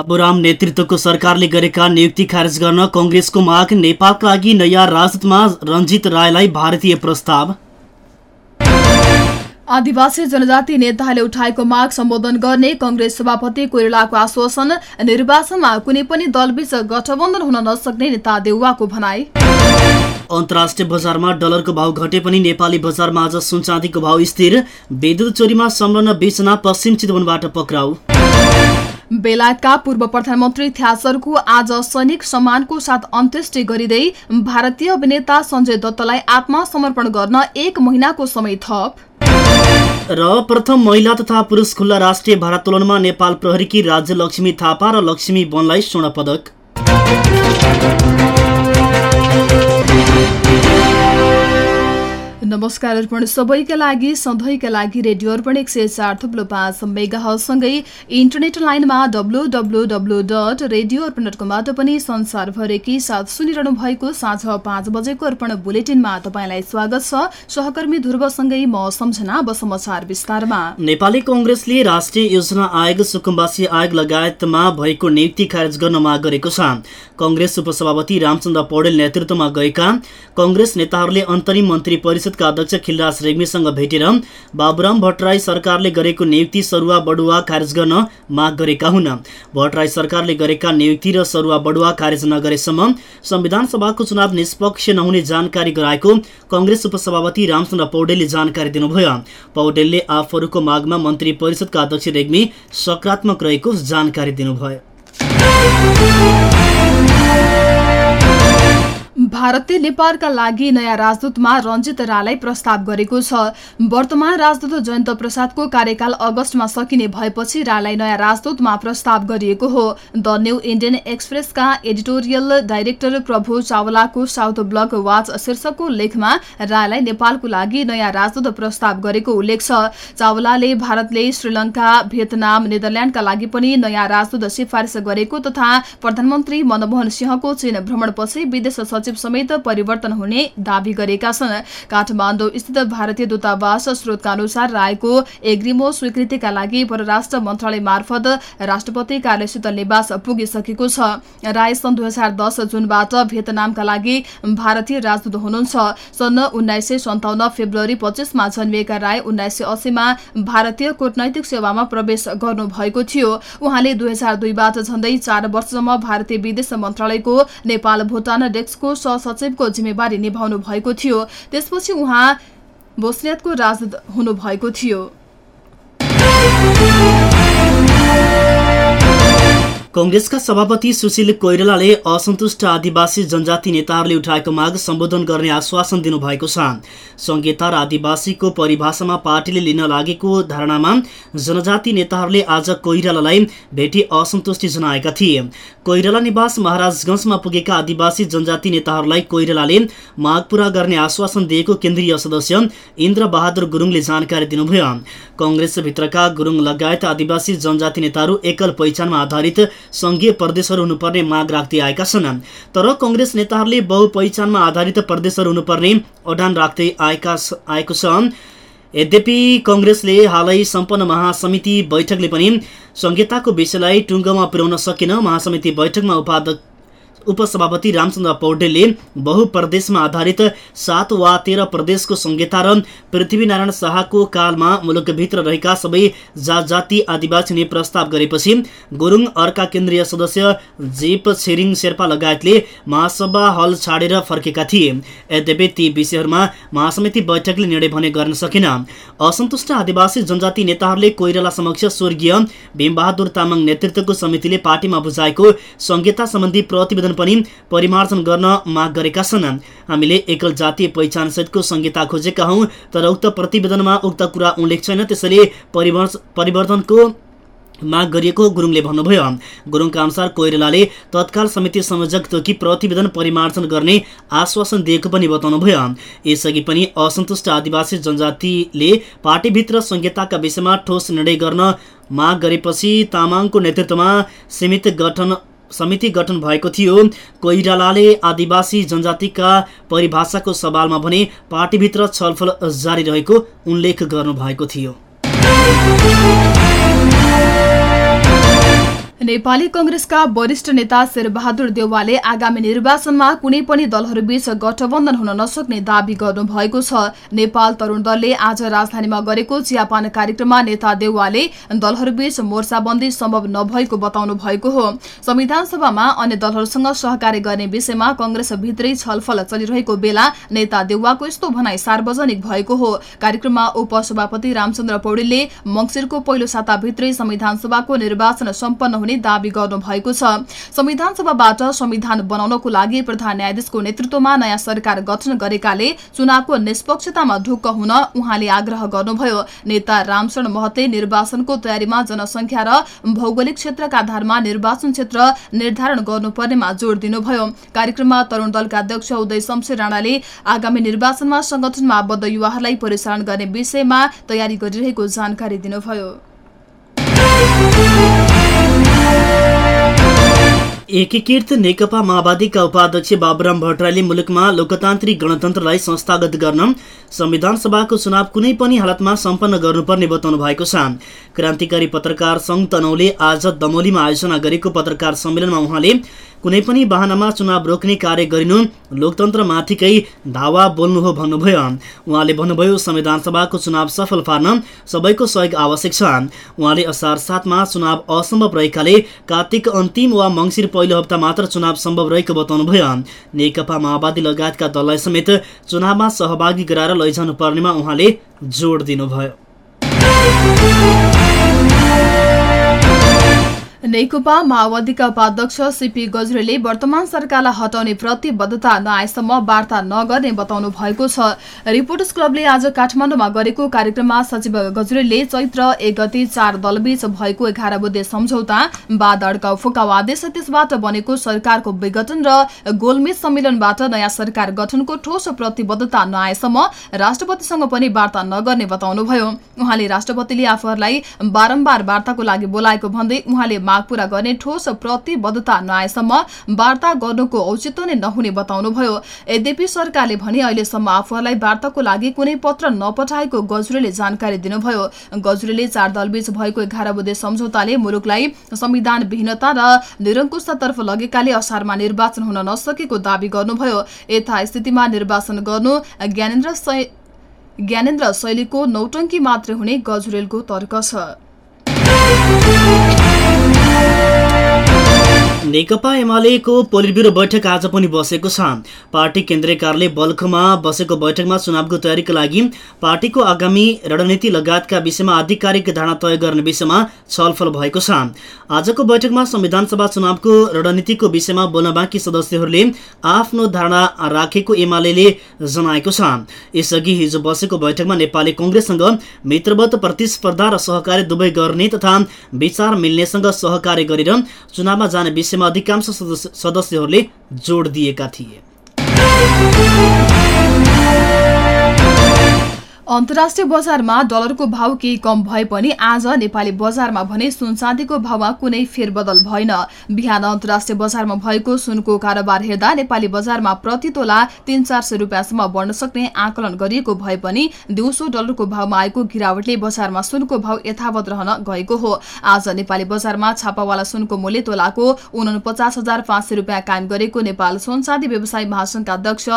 बाबुराम नेतृत्वको सरकारले गरेका नियुक्ति खारेज गर्न कङ्ग्रेसको माग नेपालका लागि नयाँ राजदूतमा रञ्जित रायलाई भारतीय प्रस्ताव। आदिवासी जनजाति नेताहरूले उठाएको माग सम्बोधन गर्ने कंग्रेस सभापति कोइरालाको आश्वासन निर्वाचनमा कुनै पनि दलबीच गठबन्धन हुन नसक्ने नेता देउवाको भनाई। अन्तर्राष्ट्रिय बजारमा डलरको भाव घटे पनि नेपाली बजारमा आज सुनचाँदीको भाव स्थिर। विद्युत चोरीमा संलग्न बीसजना पश्चिम चितवनबाट पक्राउ। बेलायतका पूर्व प्रधानमन्त्री थ्याचरको आज सैनिक सम्मानको साथ अन्त्येष्टि गरिँदै भारतीय अभिनेता सञ्जय दत्तलाई आत्मसमर्पण गर्न एक महिनाको समय थप। र प्रथम महिला तथा पुरुष खुल्ला राष्ट्रिय भारोत्तोलनमा नेपाल प्रहरीकी राज्य लक्ष्मी थापा र लक्ष्मी वनलाई स्वर्ण पदक। नमस्कार अर्पण। सबैका लागि सधैँका लागि रेडियो अर्पण एक सय चार थुप्लो पाँच मेगासँगै इन्टरनेट लाइनमा W W W dot radio Arpan dot कमबाट पनि संसारभरिकै साथ सुनिरहनु भएको साँझ पाँच बजेको अर्पण बुलेटिनमा तपाईँलाई स्वागत छ। सहकर्मी ध्रुवसँगै म सम्झना अब समाचार विस्तारमा। नेपाली कङ्ग्रेसले राष्ट्रिय योजना आयोग सुकुम्बासी आयोग लगायतमा भएको नियुक्ति खारेज गर्न माग गरेको छ। कङ्ग्रेस उपसभापति रामचन्द्र पौडेल नेतृत्वमा गएका कङ्ग्रेस नेताहरूले अन्तरिम मन्त्री परिषदका अध्यक्ष खिलराज रेग्मीसँग भेटेर बाबुराम भट्टराई सरकारले गरेको नियुक्ति सरुवा बडुवा खारेज गर्न माग गरेका हुन्। भट्टराई सरकारले गरेका नियुक्ति र सरुवा बडुवा खारेज नगरेसम्म संविधान सभाको चुनाव निष्पक्ष नहुने जानकारी गराएको कङ्ग्रेस उपसभापति रामचन्द्र पौडेलले जानकारी दिनुभयो। पौडेलले आफूहरूको मागमा मन्त्री परिषदका अध्यक्ष रेग्मी सकारात्मक रहेको जानकारी दिनुभयो। भारतले नेपालका लागि नयाँ राजदूतमा रञ्जित रालाई प्रस्ताव गरेको छ। वर्तमान राजदूत जयन्त प्रसादको कार्यकाल अगस्तमा सकिने भएपछि रालाई नयाँ राजदूतमा प्रस्ताव गरिएको हो। द न्यू इन्डियन एक्सप्रेसका एडिटोरियल डाइरेक्टर प्रभु चावलाको साउथ ब्लक वाच शीर्षकको लेखमा रायलाई नेपालको लागि नयाँ राजदूत प्रस्ताव गरेको उल्लेख छ। चावलाले भारतले श्रीलङ्का भियतनाम नेदरल्याण्डका लागि पनि नयाँ राजदूत सिफारिस गरेको तथा प्रधानमन्त्री मनमोहन सिंहको चीन भ्रमणपछि विदेश सचिव समेत परिवर्तन हुने दावी गरेका छन्। काठमाडौँ स्थित भारतीय दूतावास स्रोतका अनुसार रायको एग्रिमो स्वीकृतिका लागि परराष्ट्र मन्त्रालय मार्फत राष्ट्रपति कार्यालयसित निवास पुगिसकेको छ। राय सन् दुई हजार दस जुनबाट भियतनामका लागि भारतीय राजदूत हुनुहुन्छ। सन् उन्नाइस सय सन्ताउन्न फेब्रुअरी पच्चिसमा जन्मिएका राय उन्नाइस सय अस्सीमा भारतीय कूटनैतिक सेवामा प्रवेश गर्नुभएको थियो। उहाँले दुई हजार दुईबाट झण्डै चार वर्षसम्म भारतीय विदेश मन्त्रालयको नेपाल भुटान डेस्कको सहसचिवको जिम्मेवारी निभाउनु भएको थियो। त्यसपछि उहाँ बोस्नियातको राजदूत हुनुभएको थियो। कङ्ग्रेसका सभापति सुशील कोइरालाले असन्तुष्ट आदिवासी जनजाति नेताहरूले उठाएको माग सम्बोधन गर्ने आश्वासन दिनुभएको छ। संहिता र आदिवासीको परिभाषामा पार्टीले लिन लागेको धारणामा जनजाति नेताहरूले आज कोइरालालाई भेटी असन्तुष्टि जनाएका थिए। कोइराला निवास महाराजगंजमा पुगेका आदिवासी जनजाति नेताहरूलाई कोइरालाले माग पूरा गर्ने आश्वासन दिएको केन्द्रीय सदस्य इन्द्र बहादुर गुरुङले जानकारी दिनुभयो। कङ्ग्रेसभित्रका गुरुङ लगायत आदिवासी जनजाति नेताहरू एकल पहिचानमा आधारित संघीय प्रदेशहरू हुनुपर्ने माग राख्दै आएका छन्। तर कङ्ग्रेस नेताहरूले बहुपहिचानमा आधारित प्रदेशहरू हुनुपर्ने अडान राख्दै आएका आएको छ। यद्यपि कङ्ग्रेसले हालै सम्पन्न महासमिति बैठकले पनि संहिताको विषयलाई टुङ्गोमा पुर्याउन सकेन। महासमिति बैठकमा उपाध्यक्ष उपसभापति रामचन्द्र पौडेलले बहुप्रदेशमा आधारित सात वा तेह्र प्रदेशको संहिता र पृथ्वीनारायण शाहको कालमा मुलुकभित्र रहेका सबै जात जाति आदिवासी प्रस्ताव गरेपछि गुरुङ अर्का केन्द्रीय सदस्य जीप छिरिङ शेर्पा लगायतले महासभा हल छाडेर फर्केका थिए। यद्यपि ती विषयहरूमा महासमिति बैठकले निर्णय भने गर्न सकेन। असन्तुष्ट आदिवासी जनजाति नेताहरूले कोइराला समक्ष स्वर्गीय भीमबहादुर तामाङ नेतृत्वको समितिले पार्टीमा बुझाएको संहिता सम्बन्धी प्रतिवेदन प्रतिवेदन पनि परिमार्जन गर्न माग गरेका छन्। हामीले एकल जातीय पहिचानसहितको संहिता खोजेका हौँ तर उक्त प्रतिवेदनमा उक्त कुरा उल्लेख छैन। त्यसैले परिवर्तनको माग गरिएको गुरुङले भन्नुभयो। गुरुङका अनुसार कोइरालाले तत्काल समिति संयोजक तोकी प्रतिवेदन परिमार्जन गर्ने आश्वासन दिएको पनि बताउनुभयो। यसअघि पनि असन्तुष्ट आदिवासी जनजातिले पार्टीभित्र संहिताका विषयमा ठोस निर्णय गर्न माग गरेपछि तामाङको नेतृत्वमा सीमित गठन समिति गठन भएको थियो। कोइरालाले आदिवासी जनजातिका परिभाषाको सवालमा भने पार्टीभित्र छलफल जारी रहेको उल्लेख गर्नुभएको थियो। नेपाली कंग्रेसका वरिष्ठ नेता शेरबहादुर देवालले आगामी निर्वाचनमा कुनै पनि दलहरूबीच गठबन्धन हुन नसक्ने दावी गर्नुभएको छ। नेपाल तरूण दलले आज राजधानीमा गरेको चियापान कार्यक्रममा नेता देवालले दलहरूबीच मोर्चाबन्दी सम्भव नभएको बताउनु भएको हो। संविधान सभामा अन्य दलहरूसँग सहकार्य गर्ने विषयमा कंग्रेस भित्रै छलफल चलिरहेको बेला नेता देउवाको यस्तो भनाई सार्वजनिक भएको हो। कार्यक्रममा उपसभापति रामचन्द्र पौडेलले मंगिरको पहिलो साताभित्रै संविधान सभाको निर्वाचन सम्पन्न हुने दावी गर्नुभएको छ। संविधान सभाबाट संविधान बनाउनको लागि प्रधान न्यायाधीशको नेतृत्वमा नयाँ सरकार गठन गरेकाले चुनावको निष्पक्षतामा ढुक्क हुन उहाँले आग्रह गर्नुभयो। नेता रामशरण महते निर्वाचनको तयारीमा जनसंख्या र भौगोलिक क्षेत्रका आधारमा निर्वाचन क्षेत्र निर्धारण गर्नुपर्नेमा जोड़ दिनुभयो। कार्यक्रममा तरूण दलका अध्यक्ष उदय शमशेर राणाले आगामी निर्वाचनमा संगठनमा आबद्ध युवाहरूलाई परिचालन गर्ने विषयमा तयारी गरिरहेको जानकारी दिनुभयो। oh. एकीकृत नेकपा माओवादीका उपाध्यक्ष बाबुराम भट्टराईले मुलुकमा लोकतान्त्रिक गणतन्त्रलाई संस्थागत गर्न संविधान सभाको चुनाव कुनै पनि हालतमा सम्पन्न गर्नुपर्ने बताउनु भएको छ। क्रान्तिकारी पत्रकार संघ तनौले आज दमोलीमा आयोजना गरेको पत्रकार सम्मेलनमा उहाँले कुनै पनि वाहनामा चुनाव रोक्ने कार्य गरिनु लोकतन्त्रमाथिकै धावा बोल्नु हो भन्नुभयो। उहाँले भन्नुभयो संविधान सभाको चुनाव सफल पार्न सबैको सहयोग आवश्यक छ। उहाँले असार सातमा चुनाव असम्भव रहेकाले कार्तिक अन्तिम वा मङ्सिर पहिलो हप्ता मात्र चुनाव सम्भव रहेको बताउनुभयो नेकपा माओवादी लगायतका दललाई समेत चुनावमा सहभागी गराएर लैजानु पर्नेमा उहाँले जोड दिनुभयो। नेकपा माओवादीका उपाध्यक्ष सीपी गजरेले वर्तमान सरकारलाई हटाउने प्रतिबद्धता नआएसम्म वार्ता नगर्ने बताउनु भएको छ। रिपोर्टर्स क्लबले आज काठमाडौँमा गरेको कार्यक्रममा सचिव गजरेलले चैत्र एक गति चार दलबीच भएको एघार बुद्धे सम्झौता बाद अड्काउ फुकाउ आदेश त्यसबाट बनेको सरकारको विघटन र गोलमेज सम्मेलनबाट नयाँ सरकार गठनको ठोस प्रतिबद्धता नआएसम्म राष्ट्रपतिसँग पनि वार्ता नगर्ने बताउनुभयो। उहाँले राष्ट्रपतिले आफूहरूलाई बारम्बार वार्ताको लागि बोलाएको भन्दै उहाँले माग पूरा गर्ने ठोस प्रतिबद्धता नआएसम्म वार्ता गर्नुको औचित्य नै नहुने बताउनुभयो। यद्यपि सरकारले भने अहिलेसम्म आफूहरूलाई वार्ताको लागि कुनै पत्र नपठाएको गजुरेले जानकारी दिनुभयो। गजुरेले चार दलबीच भएको एघार बुधे सम्झौताले मुलुकलाई संविधान विहीनता र निरङ्कुशतातर्फ लगेकाले असारमा निर्वाचन हुन नसकेको दावी गर्नुभयो। यथास्थितिमा निर्वाचन गर्नु ज्ञानेन्द्र ज्ञानेन्द्र शैलीको नौटङ्की मात्रै हुने गजुरेलको तर्क छ। नेकपा एमालेको पोलिट ब्युरो बैठक आज पनि बसेको छ। पार्टी केन्द्रीय कार्यालय बल्खमा बसेको बैठकमा चुनावको तयारीका लागि पार्टीको आगामी रणनीति लगायतका विषयमा आधिकारिक धारणा तय गर्ने विषयमा छलफल भएको छ। आजको बैठकमा संविधान सभा चुनावको रणनीतिको विषयमा बोल्न बाँकी सदस्यहरूले आफ्नो धारणा राखेको एमाले जनाएको छ। यसअघि हिजो बसेको बैठकमा नेपाली कङ्ग्रेससँग मित्रवत प्रतिस्पर्धा र सहकारी दुवै गर्ने तथा विचार मिल्नेसँग सहकार्य गरेर चुनावमा जाने विषयमा अधिकांश सदस्यहरूले जोड दिएका थिए। अन्तर्राष्ट्रिय बजारमा डलरको भाव केही कम भए पनि आज नेपाली बजारमा भने सुन चाँदीको भावमा कुनै फेरबदल भएन। बिहान अन्तर्राष्ट्रिय बजारमा भएको सुनको कारोबार हेर्दा नेपाली बजारमा प्रति तोला तीन चार सय रुपियाँसम्म बढ्न सक्ने आकलन गरिएको भए पनि दिउँसो डलरको भावमा आएको गिरावटले बजारमा सुनको भाव यथावत रहन गएको हो। आज नेपाली बजारमा छापावाला सुनको मूल्य तोलाको उनपचास हजार पाँच सय रुपियाँ कायम गरेको नेपाल सुन चाँदी व्यवसाय महासंघका अध्यक्ष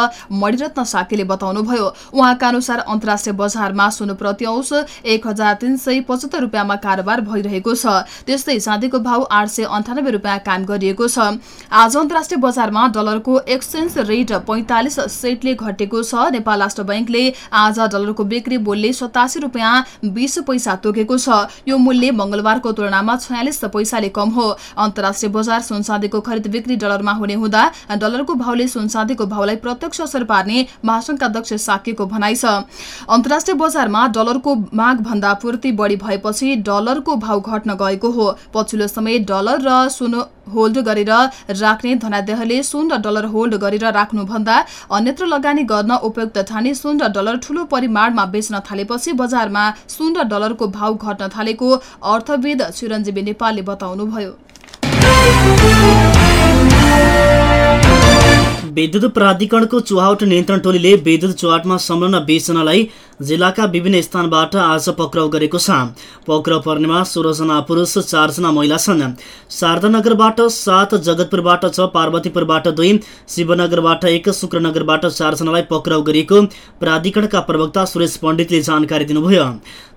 मणिरत्न साकेले बताउनुभयो। उहाँका अनुसार अन्तर्राष्ट्रिय बजारमा सुन प्रति औंस एक हजार तीन सय पचहत्तर रुपियाँमा कारोबार भइरहेको छ। त्यस्तै चाँदीको भाव आठ सय अन्ठानब्बे रुपियाँ कायम गरिएको छ। आज अन्तर्राष्ट्रिय बजारमा डलरको एक्सचेन्ज रेट पैंतालिस सेटले घटेको छ। नेपाल राष्ट्र बैंकले आज डलरको बिक्री मूल्य सतासी रुपियाँ बीस पैसा तोकेको छ। यो मूल्य मंगलबारको तुलनामा छयालिस पैसाले कम हो। अन्तर्राष्ट्रिय बजार सुनसादीको खरिद बिक्री डलरमा हुने हुँदा डलरको भावले सुनसादीको भावलाई प्रत्यक्ष असर पार्ने महासंघका अध्यक्ष साकेको भनाइ छ। अन्तर्राष्ट्रिय बजारमा डलरको माग भन्दा पूर्ति बढ़ी भएपछि डलरको भाव घट्न गएको हो। पछिल्लो समय डलर र सुन होल्ड गरेर राख्ने धनादेहले सुन र डलर होल्ड गरेर राख्नुभन्दा अन्यत्र लगानी गर्न उपयुक्त ठाने सुन र डलर ठूलो परिमाणमा बेच्न थालेपछि बजारमा सुन र डलरको भाव घट्न थालेको अर्थविद चिरञ्जीवी नेपालले बताउनुभयो। विद्युत प्राधिकरणको चुहावट नियन्त्रण टोलीले विद्युत चुहावटमा संलग्न बीसजनालाई जिल्लाका विभिन्न स्थानबाट आज पक्राउ गरेको छ। पक्राउ पर्नेमा सोह्रजना पुरुष चारजना महिला छन्। शारदानगरबाट सात जगतपुरबाट छ पार्वतीपुरबाट दुई शिवनगरबाट एक शुक्रनगरबाट चारजनालाई पक्राउ गरिएको प्राधिकरणका प्रवक्ता सुरेश पण्डितले जानकारी दिनुभयो।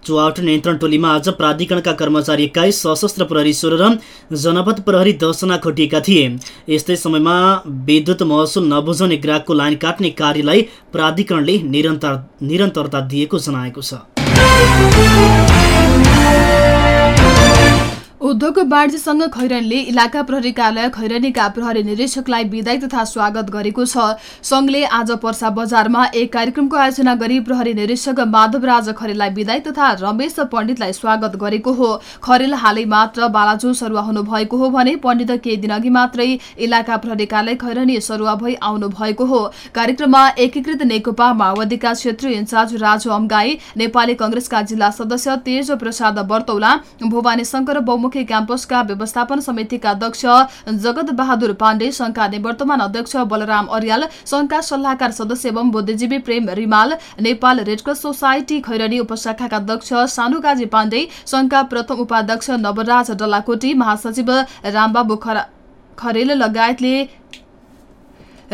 चुहावट नियन्त्रण टोलीमा आज प्राधिकरणका कर्मचारी एक्काइस सशस्त्र प्रहरी सोह्र र जनपद प्रहरी दसजना खटिएका थिए। यस्तै समयमा विद्युत महसुल नबुझाउने ग्राहकको लाइन काट्ने कार्यलाई प्राधिकरणले निरन्तर निरन्तरता दिएको जनाएको छ। उद्योग वाणिज्यसँग खैरनीले इलाका प्रहरी कार्यालय खैरनीका प्रहरी निरीक्षकलाई विदाई तथा स्वागत गरेको छ। संघले आज पर्सा बजारमा एक कार्यक्रमको आयोजना गरी प्रहरी निरीक्षक माधवराज खरेललाई विदाई तथा रमेश पण्डितलाई स्वागत गरेको हो। खरेल हालै मात्र बालाजु सरुवा हुनु भएको हो भने पण्डित केही दिन अघि मात्रै इलाका प्रहरी कार्यालय खैरनी सरुवा भई आउनु भएको हो। कार्यक्रममा एकीकृत नेकपा माओवादीका क्षेत्रीय इन्चार्ज राजु अम्गाई नेपाली कंग्रेसका जिल्ला सदस्य तेज प्रसाद बर्तौला भुवानी शंकर बहुमुखी मुख्य क्याम्पसका व्यवस्थापन समितिका अध्यक्ष जगत बहादुर पाण्डे संघका निवर्तमान अध्यक्ष बलराम अर्याल संघका सल्लाहकार सदस्य एवं बुद्धिजीवी Prem Rimal Nepal red cross society Khairani उपशाखाका अध्यक्ष सानुकाजी पाण्डे संघका प्रथम उपाध्यक्ष नवराज डल्लाकोटी महासचिव रामबाबु खरेल लगायतले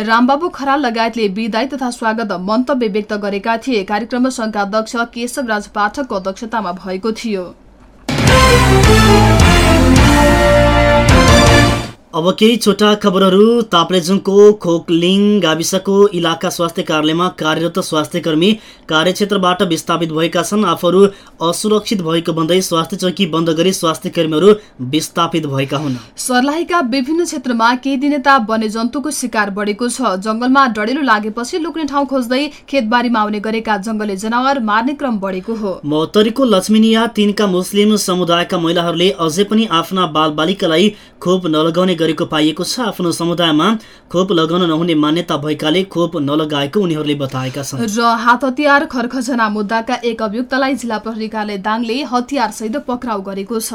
रामबाबु खराल लगायतले विदाई तथा स्वागत मन्तव्य व्यक्त गरेका थिए। कार्यक्रम संघका अध्यक्ष केशव राज पाठकको अध्यक्षतामा भएको थियो। oh you. अब केही छोटा खबरहरू ताप्लेजुङको खोकलिङ गाविसको इलाका स्वास्थ्य कार्यालयमा कार्यरत स्वास्थ्य कर्मी कार्यक्षेत्रबाट विस्थापित भएका छन्। आफूहरू असुरक्षित भएको भन्दै स्वास्थ्य चौकी बन्द गरी स्वास्थ्य कर्मीहरू विस्थापित भएका हुन्। सर्लाहीका विभिन्न क्षेत्रमा केही दिनता वन्यजन्तुको शिकार बढेको छ। जंगलमा डढेलो लागेपछि लुक्ने ठाउँ खोज्दै खेतबारीमा आउने गरेका जंगली जनावर मार्ने क्रम बढेको हो। मौतरीको लक्ष्मीनिया तिनका मुस्लिम समुदायका महिलाहरूले अझै पनि आफ्ना बालबालिकालाई खोप नलगाउने गरेको पाइएको छ। आफ्नो समुदायमा खोप लगाउन नहुने मान्यता भएकाले खोप नलगाएको उनीहरूले बताएका छन्। र हात हतियार खरखजना मुद्दाका एक अभियुक्तलाई जिल्ला प्रहरी कार्यालय दाङले हतियार सहित पक्राउ गरेको छ।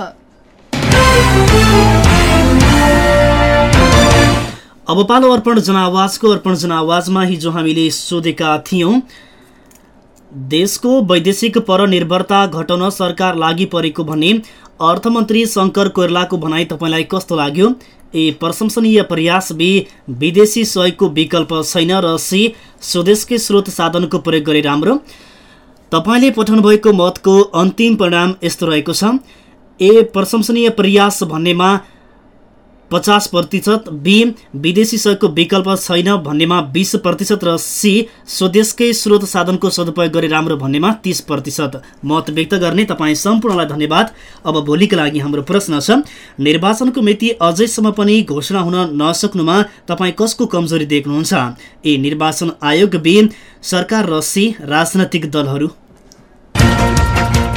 अब पालो अर्पण जनावाजको अर्पण जनावाजमा हिजो हामीले सोधेका थियौँ देशको वैदेशिक परनिर्भरता घटाउन सरकार लागि परेको भन्ने अर्थमन्त्री शङ्कर कोइरलाको भनाइ तपाईँलाई कस्तो लाग्यो? ए प्रशंसनीय प्रयास बी विदेशी सहयोगको विकल्प छैन र सी स्वदेशकै स्रोत साधनको प्रयोग गरे राम्रो। तपाईँले पठाउनु भएको मतको अन्तिम परिणाम यस्तो रहेको छ। ए प्रशंसनीय प्रयास भन्नेमा पचास प्रतिशत बी विदेशी सहयोगको विकल्प छैन भन्नेमा बिस प्रतिशत र सी स्वदेशकै स्रोत साधनको सदुपयोग गरे राम्रो भन्नेमा तिस प्रतिशत। मत व्यक्त गर्ने तपाईँ सम्पूर्णलाई धन्यवाद। अब भोलिको लागि हाम्रो प्रश्न छ निर्वाचनको मिति अझैसम्म पनि घोषणा हुन नसक्नुमा तपाईँ कसको कमजोरी देख्नुहुन्छ? ए निर्वाचन आयोग बी सरकार र सी राजनैतिक दलहरू।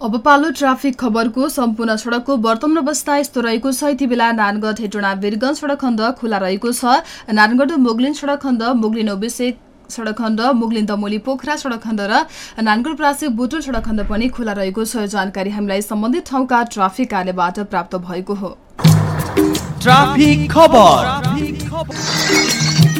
अब पालो ट्राफिक खबरको सम्पूर्ण सड़कको वर्तमान अवस्था यस्तो रहेको छ। यति बेला नानगढ हेटोडा वीरगंज सड़क खण्ड खुला रहेको छ। नानगढ मोगलिन सड़क खण्ड मोगलिन ओबिसे सडक खण्ड मुगलिन दमोली पोखरा सडक खण्ड र नानगढ प्रासी बुटोल सडक खण्ड पनि खुला रहेको छ। जानकारी हामीलाई सम्बन्धित ठाउँका ट्राफिक कार्यबाट प्राप्त भएको हो।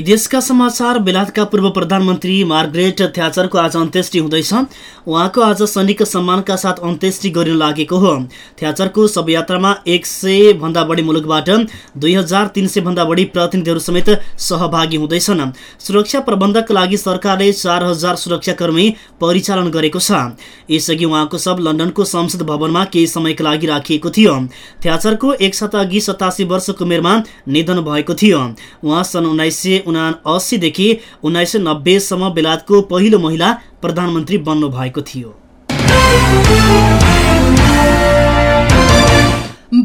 विदेशका समाचार बेलायतका पूर्व प्रधानमन्त्री मार्ग्रेट थ्याचरको आज अन्त्येष्टि हुँदैछ। उहाँको आज सैनिक सम्मानका साथ अन्त्येष्टि गरिन लागेको हो। थ्याचरको शवयात्रामा एक सय भन्दा बढी मुलुकबाट दुई हजार तिन सय भन्दा बढी प्रतिनिधिहरू समेत सहभागी हुँदैछन्। सुरक्षा प्रबन्धका लागि सरकारले चार हजार सुरक्षाकर्मी परिचालन गरेको छ। यसअघि उहाँको शव लन्डनको संसद भवनमा केही समयका लागि राखिएको थियो। थ्याचरको एक साता अघि सतासी वर्षको उमेरमा निधन भएको थियो। उहाँ सन् उन्नाइस सय उनासीदेखि उन्नाइस सय नब्बेसम्म बेलायतको पहिलो महिला प्रधानमन्त्री बन्नु भएको थियो।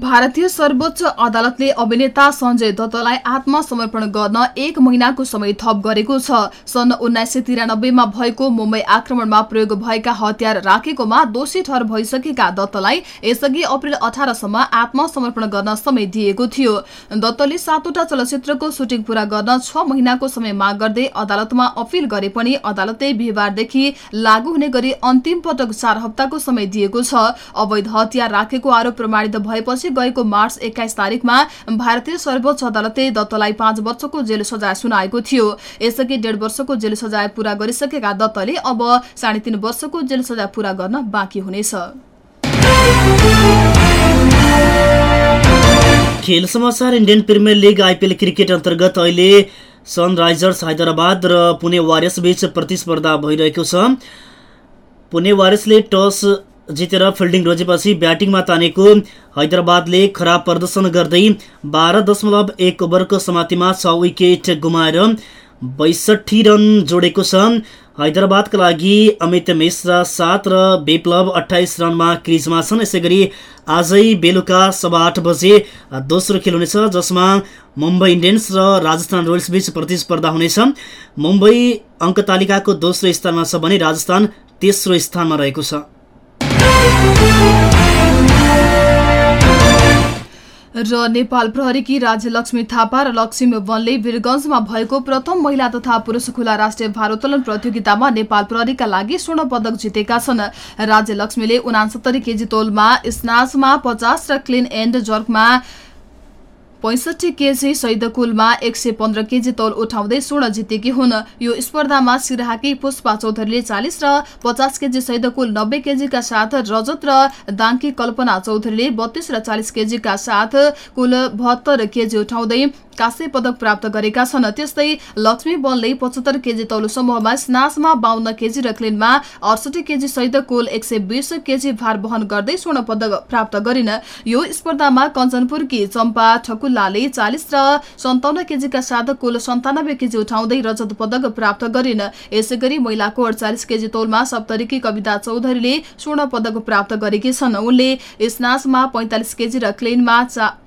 भारतीय सर्वोच्च अदालतले अभिनेता सञ्जय दत्तलाई आत्मसमर्पण गर्न एक महिनाको समय थप गरेको छ। सन् उन्नाइस सय तिरानब्बेमा भएको मुम्बई आक्रमणमा प्रयोग भएका हतियार राखेकोमा दोषी ठहर भइसकेका दत्तलाई यसअघि अप्रेल अठारसम्म आत्मसमर्पण गर्न समय दिएको थियो। दत्तले सातवटा चलचित्रको सुटिङ पूरा गर्न छ महिनाको समय माग गर्दै अदालतमा अपिल गरे पनि अदालतले बिहिबारदेखि लागू हुने गरी अन्तिम पटक चार हप्ताको समय दिएको छ। अवैध हतियार राखेको आरोप प्रमाणित भएपछि गएको मार्च एक्काइस तारिकमा भारतीय सर्वोच्च अदालतले दत्तलाई पाँच वर्षको जेल सजाय सुनाएको थियो। यसअघि डेढ वर्षको जेल सजाय पूरा गरिसकेका दत्तले अब साढे तीन वर्षको जेल सजाय पूरा गर्न बाँकी हुनेछ। खेल समाचार Indian Premier League IPL cricket अन्तर्गत अहिले सनराइजर्स हैदराबाद र पुणे वारियर्स बीच प्रतिस्पर्धा भइरहेको छ। पुणे वारियर्सले टस जितेर फिल्डिङ रोजेपछि ब्याटिङमा तानेको हैदराबादले खराब प्रदर्शन गर्दै बाह्र दशमलव एक ओभरको समातिमा छ विकेट गुमाएर बैसठी रन जोडेको छ। हैदराबादका लागि अमित मिश्रा सात र विप्लव अठाइस रनमा क्रिजमा छन्। यसै गरी आजै बेलुका सभा आठ बजे दोस्रो खेल हुनेछ जसमा मुम्बई इन्डियन्स र राजस्थान रोयल्स बीच प्रतिस्पर्धा हुनेछ। मुम्बई अङ्क तालिकाको दोस्रो स्थानमा छ भने राजस्थान तेस्रो स्थानमा रहेको छ। र नेपाल प्रहरीकी राज्य लक्ष्मी थापा र लक्ष्मी वनले वीरगंजमा भएको प्रथम महिला तथा पुरुष खुला राष्ट्रिय भारोत्तोलन प्रतियोगितामा नेपाल प्रहरीका लागि स्वर्ण पदक जितेका छन्। राज्य लक्ष्मीले उनासत्तरी केजी तोलमा स्नाचमा पचास र क्लिन एन्ड जर्कमा पैँसठी केजी सैदकुलमा एक सय पन्ध्र केजी तौल उठाउँदै स्वर्ण जितेकी हुन्। यो स्पर्धामा सिराहाकी पुष्पा चौधरीले चालिस र पचास केजी सैदकुल नब्बे केजीका साथ रजत र दाङ्की कल्पना चौधरीले बत्तीस र चालिस केजीका साथ कुल बहत्तर केजी उठाउँदै काँस्य पदक प्राप्त गरेका छन्। त्यस्तै लक्ष्मी बलले पचहत्तर केजी तौल समूहमा स्नासमा बाहन्न केजी र क्लिनमा अडसठी केजी सहित कुल एक सय बिस केजी भार वहन गर्दै स्वर्ण पदक प्राप्त गरिन्। यो स्पर्धामा कञ्चनपुरकी चम्पा ठकुल्लाले चालिस र सन्ताउन्न केजीका साथ कुल सन्तानब्बे केजी उठाउँदै रजत पदक प्राप्त गरिन्। यसै गरी महिलाको अडचालिस केजी तौलमा सप्तरीकी कविता चौधरीले स्वर्ण पदक प्राप्त गरेकी छन्। उनले स्नासमा पैंतालिस केजी र क्लेनमा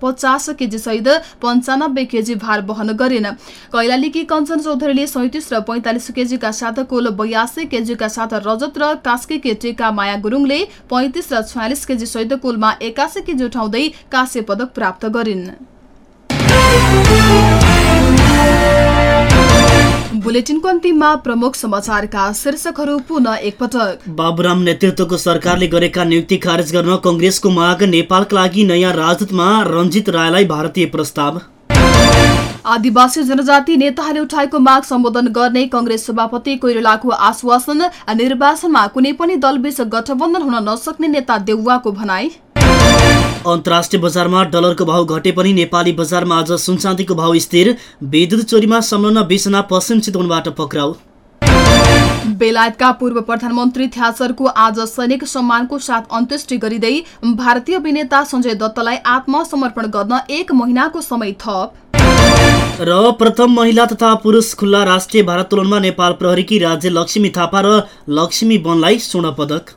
पचास केजी सहित पञ्चानब्बे भार वहन गरिन्। कैलालीकी कञ्चन चौधरीले सैतिस र पैंतालिस केजीका साथ कुल बयासी केजीका साथ रजत र कास्कीकी टेका माया गुरुङले पैंतिस र छयालिस केजी सहित कुलमा एकासी केजी उठाउँदै काँस्य पदक प्राप्त गरिन्। बुलेटिनको अन्तिममा प्रमुख समाचारका शीर्षकहरू पुनः एकपटक। बाबुराम नेतृत्वको सरकारले गरेका नियुक्ति खारेज गर्न कङ्ग्रेसको माग नेपालका लागि नयाँ राजदूतमा रञ्जित रायलाई भारतीय प्रस्ताव। आदिवासी जनजाति नेताहरूले उठाएको माग सम्बोधन गर्ने कंग्रेस सभापति कोइरालाको आश्वासन निर्वाचनमा कुनै पनि दलबीच गठबन्धन हुन नसक्ने नेता देउवाको भनाई। अन्तर्राष्ट्रिय बजारमा डलरको भाव घटे पनि नेपाली बजारमा आज सुनचाँदीको भाव स्थिर। विद्युत चोरीमा संलग्न बिसना पश्चिम चितवनबाट पक्राउ। बेलायतका पूर्व प्रधानमन्त्री थ्याचरको आज सैनिक सम्मानको साथ अन्त्येष्टि गरिँदै भारतीय अभिनेता सञ्जय दत्तलाई आत्मसमर्पण गर्न एक महिनाको समय थप। र प्रथम महिला तथा पुरुष खुल्ला राष्ट्रिय भारोत्तोलनमा नेपाल प्रहरीकी राज्य लक्ष्मी थापा र लक्ष्मी वनलाई स्वर्ण पदक।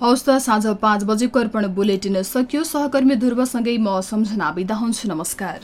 हवस् त साँझ पाँच बजेको अर्पण बुलेटिन सकियो। सहकर्मी ध्रुवसँगै म सम्झना बिदा हुन्छु। नमस्कार।